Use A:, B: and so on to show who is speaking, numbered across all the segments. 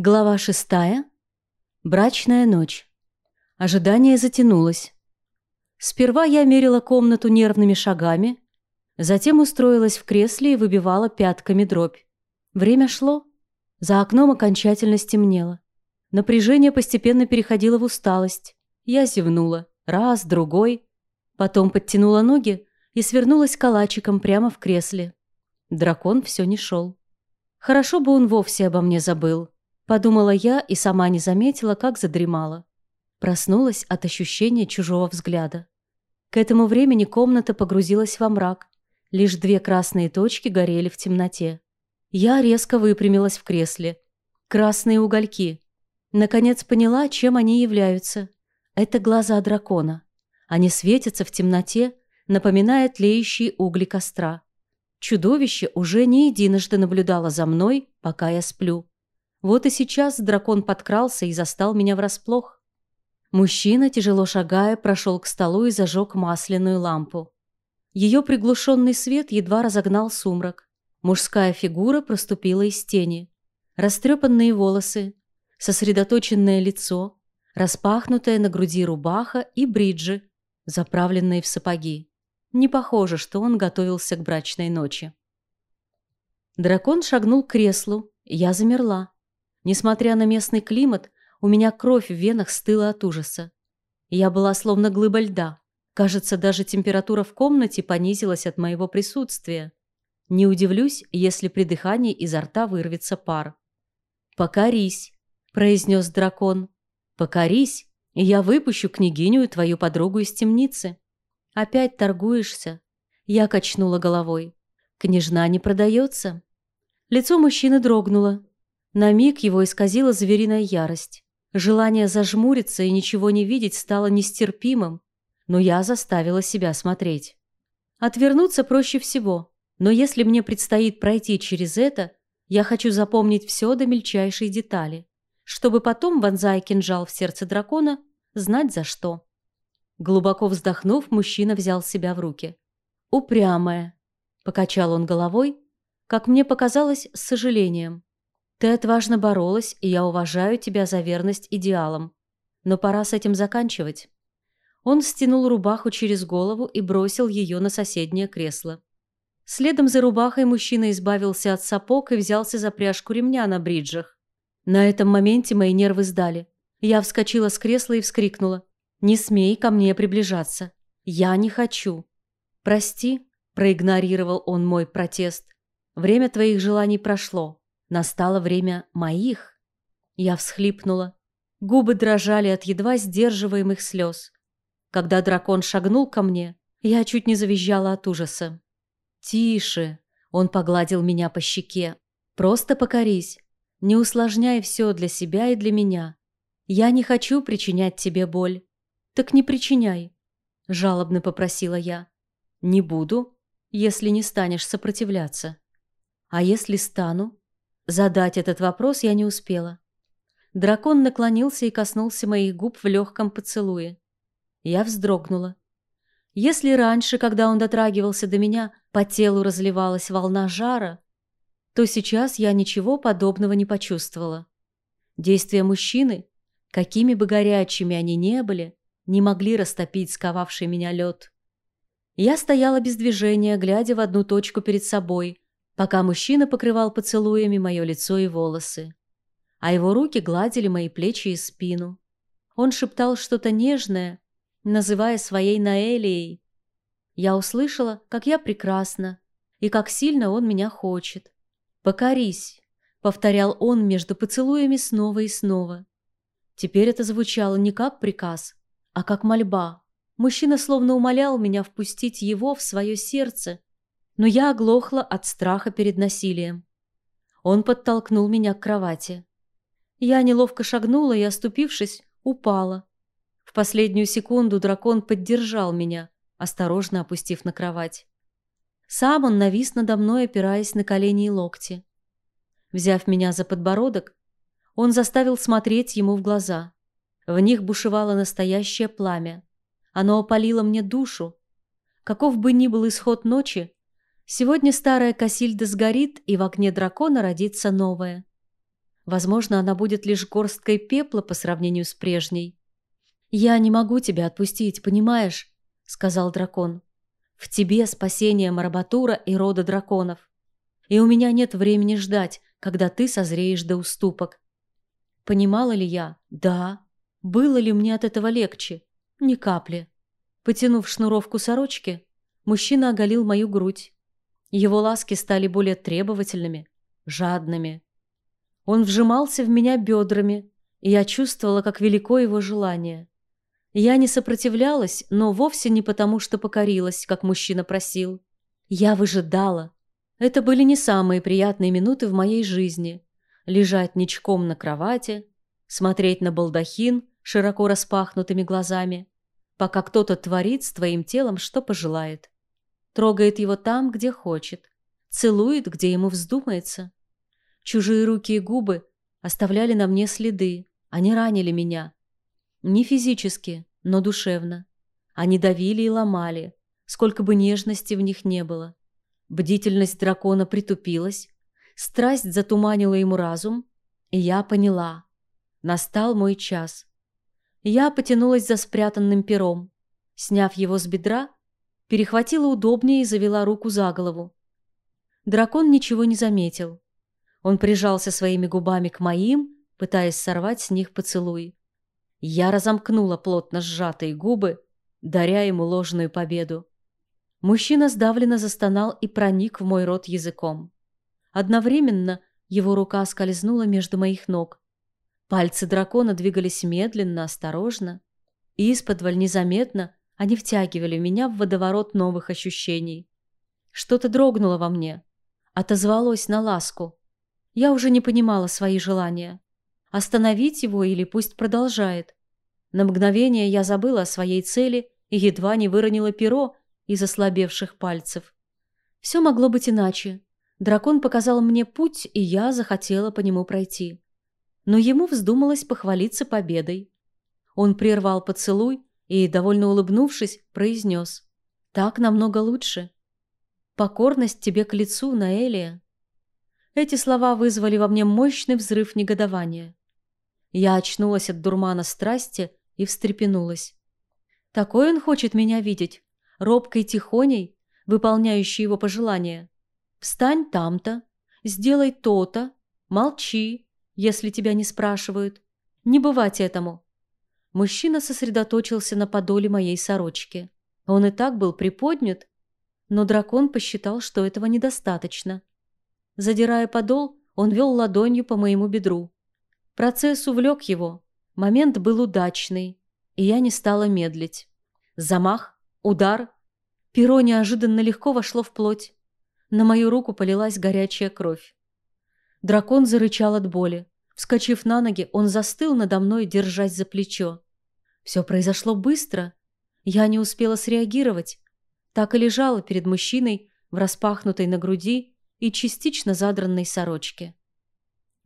A: Глава шестая. Брачная ночь. Ожидание затянулось. Сперва я мерила комнату нервными шагами, затем устроилась в кресле и выбивала пятками дробь. Время шло. За окном окончательно стемнело. Напряжение постепенно переходило в усталость. Я зевнула. Раз, другой. Потом подтянула ноги и свернулась калачиком прямо в кресле. Дракон все не шел. Хорошо бы он вовсе обо мне забыл. Подумала я и сама не заметила, как задремала. Проснулась от ощущения чужого взгляда. К этому времени комната погрузилась во мрак. Лишь две красные точки горели в темноте. Я резко выпрямилась в кресле. Красные угольки. Наконец поняла, чем они являются. Это глаза дракона. Они светятся в темноте, напоминая тлеющие угли костра. Чудовище уже не единожды наблюдало за мной, пока я сплю. Вот и сейчас дракон подкрался и застал меня врасплох. Мужчина, тяжело шагая, прошел к столу и зажег масляную лампу. Ее приглушенный свет едва разогнал сумрак. Мужская фигура проступила из тени. Растрепанные волосы, сосредоточенное лицо, распахнутая на груди рубаха и бриджи, заправленные в сапоги. Не похоже, что он готовился к брачной ночи. Дракон шагнул к креслу, я замерла. Несмотря на местный климат, у меня кровь в венах стыла от ужаса. Я была словно глыба льда. Кажется, даже температура в комнате понизилась от моего присутствия. Не удивлюсь, если при дыхании изо рта вырвется пар. «Покорись», — произнес дракон. «Покорись, и я выпущу княгиню и твою подругу из темницы». «Опять торгуешься?» Я качнула головой. «Княжна не продается». Лицо мужчины дрогнуло. На миг его исказила звериная ярость. Желание зажмуриться и ничего не видеть стало нестерпимым, но я заставила себя смотреть. Отвернуться проще всего, но если мне предстоит пройти через это, я хочу запомнить все до мельчайшей детали, чтобы потом, вонзая кинжал в сердце дракона, знать за что. Глубоко вздохнув, мужчина взял себя в руки. «Упрямая», — покачал он головой, как мне показалось, с сожалением. Ты отважно боролась, и я уважаю тебя за верность идеалам. Но пора с этим заканчивать. Он стянул рубаху через голову и бросил ее на соседнее кресло. Следом за рубахой мужчина избавился от сапог и взялся за пряжку ремня на бриджах. На этом моменте мои нервы сдали. Я вскочила с кресла и вскрикнула. «Не смей ко мне приближаться. Я не хочу». «Прости», – проигнорировал он мой протест. «Время твоих желаний прошло. Настало время моих. Я всхлипнула. Губы дрожали от едва сдерживаемых слез. Когда дракон шагнул ко мне, я чуть не завизжала от ужаса. «Тише!» – он погладил меня по щеке. «Просто покорись. Не усложняй все для себя и для меня. Я не хочу причинять тебе боль. Так не причиняй», – жалобно попросила я. «Не буду, если не станешь сопротивляться. А если стану?» Задать этот вопрос я не успела. Дракон наклонился и коснулся моих губ в легком поцелуе. Я вздрогнула. Если раньше, когда он дотрагивался до меня, по телу разливалась волна жара, то сейчас я ничего подобного не почувствовала. Действия мужчины, какими бы горячими они не были, не могли растопить сковавший меня лед. Я стояла без движения, глядя в одну точку перед собой, пока мужчина покрывал поцелуями мое лицо и волосы, а его руки гладили мои плечи и спину. Он шептал что-то нежное, называя своей Наэлией. Я услышала, как я прекрасна и как сильно он меня хочет. «Покорись», — повторял он между поцелуями снова и снова. Теперь это звучало не как приказ, а как мольба. Мужчина словно умолял меня впустить его в свое сердце но я оглохла от страха перед насилием. Он подтолкнул меня к кровати. Я неловко шагнула и, оступившись, упала. В последнюю секунду дракон поддержал меня, осторожно опустив на кровать. Сам он навис надо мной, опираясь на колени и локти. Взяв меня за подбородок, он заставил смотреть ему в глаза. В них бушевало настоящее пламя. Оно опалило мне душу. Каков бы ни был исход ночи, Сегодня старая Касильда сгорит, и в окне дракона родится новая. Возможно, она будет лишь горсткой пепла по сравнению с прежней. «Я не могу тебя отпустить, понимаешь?» — сказал дракон. «В тебе спасение Марабатура и рода драконов. И у меня нет времени ждать, когда ты созреешь до уступок». Понимала ли я? Да. Было ли мне от этого легче? Ни капли. Потянув шнуровку сорочки, мужчина оголил мою грудь. Его ласки стали более требовательными, жадными. Он вжимался в меня бедрами, и я чувствовала, как велико его желание. Я не сопротивлялась, но вовсе не потому, что покорилась, как мужчина просил. Я выжидала. Это были не самые приятные минуты в моей жизни. Лежать ничком на кровати, смотреть на балдахин широко распахнутыми глазами, пока кто-то творит с твоим телом, что пожелает. Трогает его там, где хочет, целует, где ему вздумается. Чужие руки и губы оставляли на мне следы, они ранили меня. Не физически, но душевно. Они давили и ломали, сколько бы нежности в них не было. Бдительность дракона притупилась, страсть затуманила ему разум, и я поняла. Настал мой час. Я потянулась за спрятанным пером. Сняв его с бедра, перехватила удобнее и завела руку за голову. Дракон ничего не заметил. Он прижался своими губами к моим, пытаясь сорвать с них поцелуй. Я разомкнула плотно сжатые губы, даря ему ложную победу. Мужчина сдавленно застонал и проник в мой рот языком. Одновременно его рука скользнула между моих ног. Пальцы дракона двигались медленно, осторожно, и исподволь незаметно они втягивали меня в водоворот новых ощущений. Что-то дрогнуло во мне, отозвалось на ласку. Я уже не понимала свои желания. Остановить его или пусть продолжает. На мгновение я забыла о своей цели и едва не выронила перо из ослабевших пальцев. Все могло быть иначе. Дракон показал мне путь, и я захотела по нему пройти. Но ему вздумалось похвалиться победой. Он прервал поцелуй и, довольно улыбнувшись, произнес «Так намного лучше». «Покорность тебе к лицу, Наэлия». Эти слова вызвали во мне мощный взрыв негодования. Я очнулась от дурмана страсти и встрепенулась. Такой он хочет меня видеть, робкой тихоней, выполняющей его пожелания. Встань там-то, сделай то-то, молчи, если тебя не спрашивают. Не бывать этому. Мужчина сосредоточился на подоле моей сорочки. Он и так был приподнят, но дракон посчитал, что этого недостаточно. Задирая подол, он вел ладонью по моему бедру. Процесс увлек его. Момент был удачный, и я не стала медлить. Замах, удар. Перо неожиданно легко вошло в плоть. На мою руку полилась горячая кровь. Дракон зарычал от боли. Вскочив на ноги, он застыл надо мной, держась за плечо. Все произошло быстро. Я не успела среагировать. Так и лежала перед мужчиной в распахнутой на груди и частично задранной сорочке.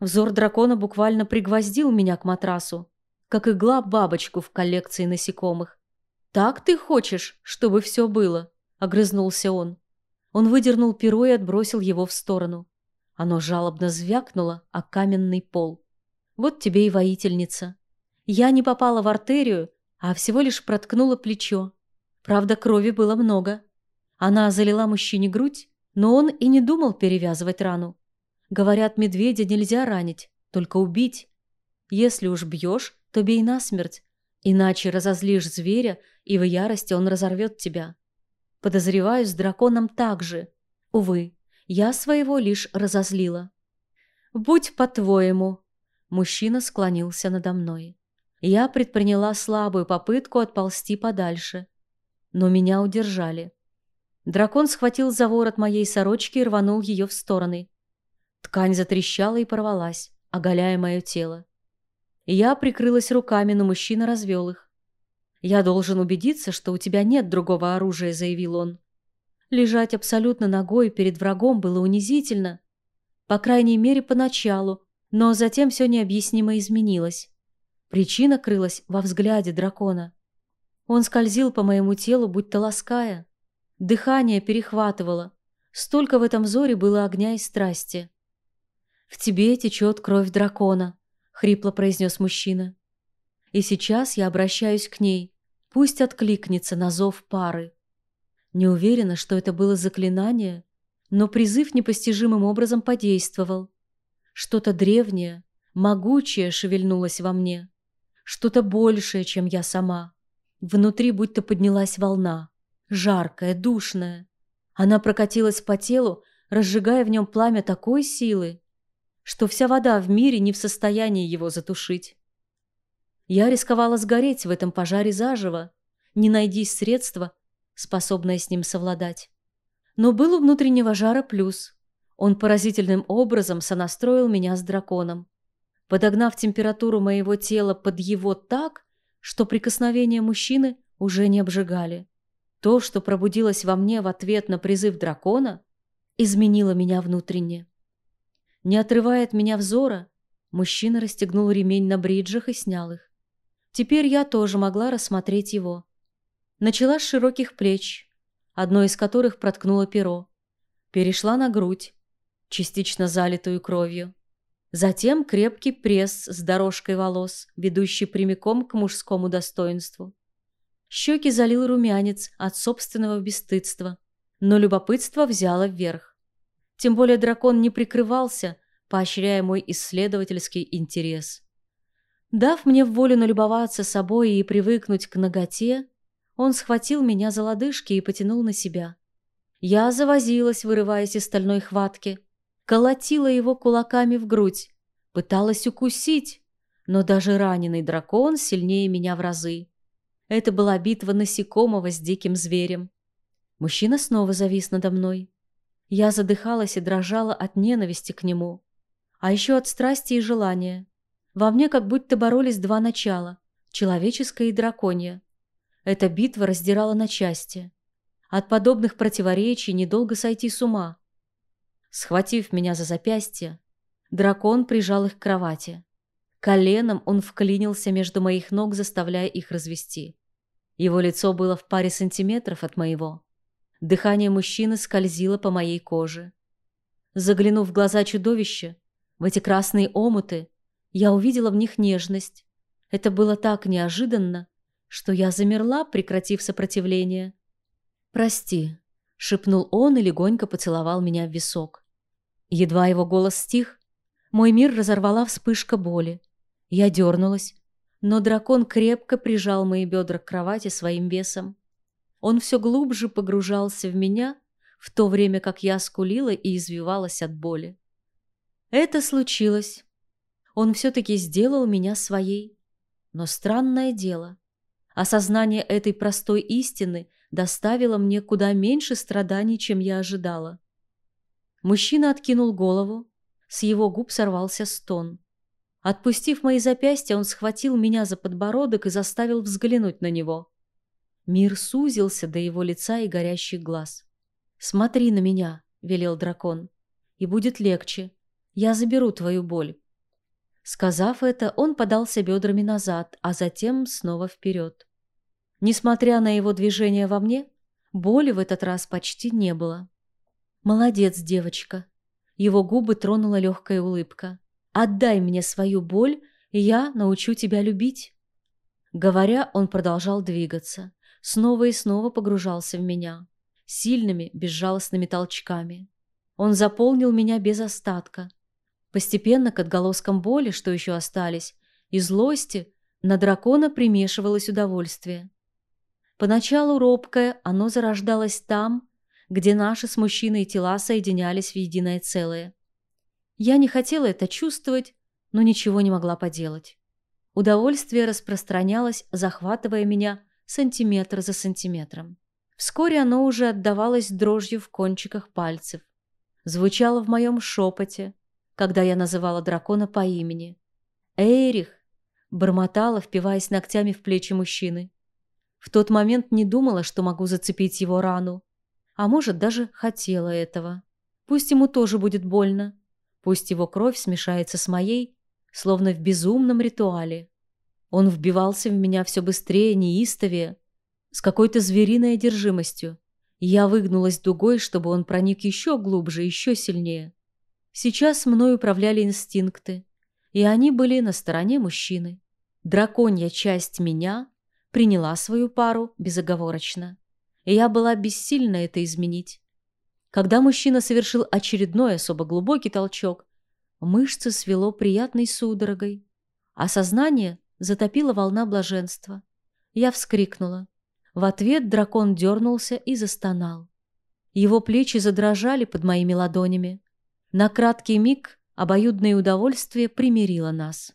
A: Взор дракона буквально пригвоздил меня к матрасу, как игла бабочку в коллекции насекомых. «Так ты хочешь, чтобы все было?» – огрызнулся он. Он выдернул перо и отбросил его в сторону. Оно жалобно звякнуло о каменный пол. «Вот тебе и воительница. Я не попала в артерию, а всего лишь проткнула плечо. Правда, крови было много. Она залила мужчине грудь, но он и не думал перевязывать рану. Говорят, медведя нельзя ранить, только убить. Если уж бьешь, то бей насмерть, иначе разозлишь зверя, и в ярости он разорвет тебя. Подозреваю, с драконом так же. Увы, я своего лишь разозлила. «Будь по-твоему», — мужчина склонился надо мной. Я предприняла слабую попытку отползти подальше, но меня удержали. Дракон схватил за ворот моей сорочки и рванул ее в стороны. Ткань затрещала и порвалась, оголяя мое тело. Я прикрылась руками, но мужчина развел их. «Я должен убедиться, что у тебя нет другого оружия», — заявил он. Лежать абсолютно ногой перед врагом было унизительно. По крайней мере, поначалу, но затем все необъяснимо изменилось. Причина крылась во взгляде дракона. Он скользил по моему телу, будто лаская. Дыхание перехватывало. Столько в этом взоре было огня и страсти. «В тебе течет кровь дракона», — хрипло произнес мужчина. «И сейчас я обращаюсь к ней. Пусть откликнется на зов пары». Не уверена, что это было заклинание, но призыв непостижимым образом подействовал. Что-то древнее, могучее шевельнулось во мне. Что-то большее, чем я сама. Внутри будто поднялась волна. Жаркая, душная. Она прокатилась по телу, разжигая в нем пламя такой силы, что вся вода в мире не в состоянии его затушить. Я рисковала сгореть в этом пожаре заживо, не найдись средства, способное с ним совладать. Но был у внутреннего жара плюс. Он поразительным образом сонастроил меня с драконом, подогнав температуру моего тела под его так, что прикосновения мужчины уже не обжигали. То, что пробудилось во мне в ответ на призыв дракона, изменило меня внутренне. Не отрывая от меня взора, мужчина расстегнул ремень на бриджах и снял их. Теперь я тоже могла рассмотреть его. Начала с широких плеч, одно из которых проткнуло перо. Перешла на грудь, частично залитую кровью. Затем крепкий пресс с дорожкой волос, ведущий прямиком к мужскому достоинству. Щеки залил румянец от собственного бесстыдства, но любопытство взяло вверх. Тем более дракон не прикрывался, поощряя мой исследовательский интерес. Дав мне волю налюбоваться собой и привыкнуть к ноготе, он схватил меня за лодыжки и потянул на себя. Я завозилась, вырываясь из стальной хватки, колотила его кулаками в грудь, пыталась укусить, но даже раненый дракон сильнее меня в разы. Это была битва насекомого с диким зверем. Мужчина снова завис надо мной. Я задыхалась и дрожала от ненависти к нему. А еще от страсти и желания. Во мне как будто боролись два начала – человеческое и драконье. Эта битва раздирала на части. От подобных противоречий недолго сойти с ума. Схватив меня за запястье, дракон прижал их к кровати. Коленом он вклинился между моих ног, заставляя их развести. Его лицо было в паре сантиметров от моего. Дыхание мужчины скользило по моей коже. Заглянув в глаза чудовища, в эти красные омуты, я увидела в них нежность. Это было так неожиданно, что я замерла, прекратив сопротивление. «Прости», — шепнул он и легонько поцеловал меня в висок. Едва его голос стих, мой мир разорвала вспышка боли. Я дернулась, но дракон крепко прижал мои бедра к кровати своим весом. Он все глубже погружался в меня, в то время как я скулила и извивалась от боли. Это случилось. Он все-таки сделал меня своей. Но странное дело. Осознание этой простой истины доставило мне куда меньше страданий, чем я ожидала. Мужчина откинул голову, с его губ сорвался стон. Отпустив мои запястья, он схватил меня за подбородок и заставил взглянуть на него. Мир сузился до его лица и горящих глаз. «Смотри на меня», — велел дракон, — «и будет легче. Я заберу твою боль». Сказав это, он подался бедрами назад, а затем снова вперед. Несмотря на его движение во мне, боли в этот раз почти не было. «Молодец, девочка». Его губы тронула легкая улыбка. «Отдай мне свою боль, и я научу тебя любить». Говоря, он продолжал двигаться снова и снова погружался в меня, сильными, безжалостными толчками. Он заполнил меня без остатка. Постепенно к отголоскам боли, что еще остались, и злости, на дракона примешивалось удовольствие. Поначалу робкое, оно зарождалось там, где наши с мужчиной тела соединялись в единое целое. Я не хотела это чувствовать, но ничего не могла поделать. Удовольствие распространялось, захватывая меня сантиметр за сантиметром. Вскоре оно уже отдавалось дрожью в кончиках пальцев. Звучало в моем шепоте, когда я называла дракона по имени. «Эрих!» – бормотала, впиваясь ногтями в плечи мужчины. В тот момент не думала, что могу зацепить его рану. А может, даже хотела этого. Пусть ему тоже будет больно. Пусть его кровь смешается с моей, словно в безумном ритуале. Он вбивался в меня все быстрее, неистовее, с какой-то звериной одержимостью. Я выгнулась дугой, чтобы он проник еще глубже, еще сильнее. Сейчас мной управляли инстинкты, и они были на стороне мужчины. Драконья часть меня приняла свою пару безоговорочно, и я была бессильна это изменить. Когда мужчина совершил очередной особо глубокий толчок, мышцы свело приятной судорогой, а сознание затопила волна блаженства. Я вскрикнула. В ответ дракон дернулся и застонал. Его плечи задрожали под моими ладонями. На краткий миг обоюдное удовольствие примирило нас.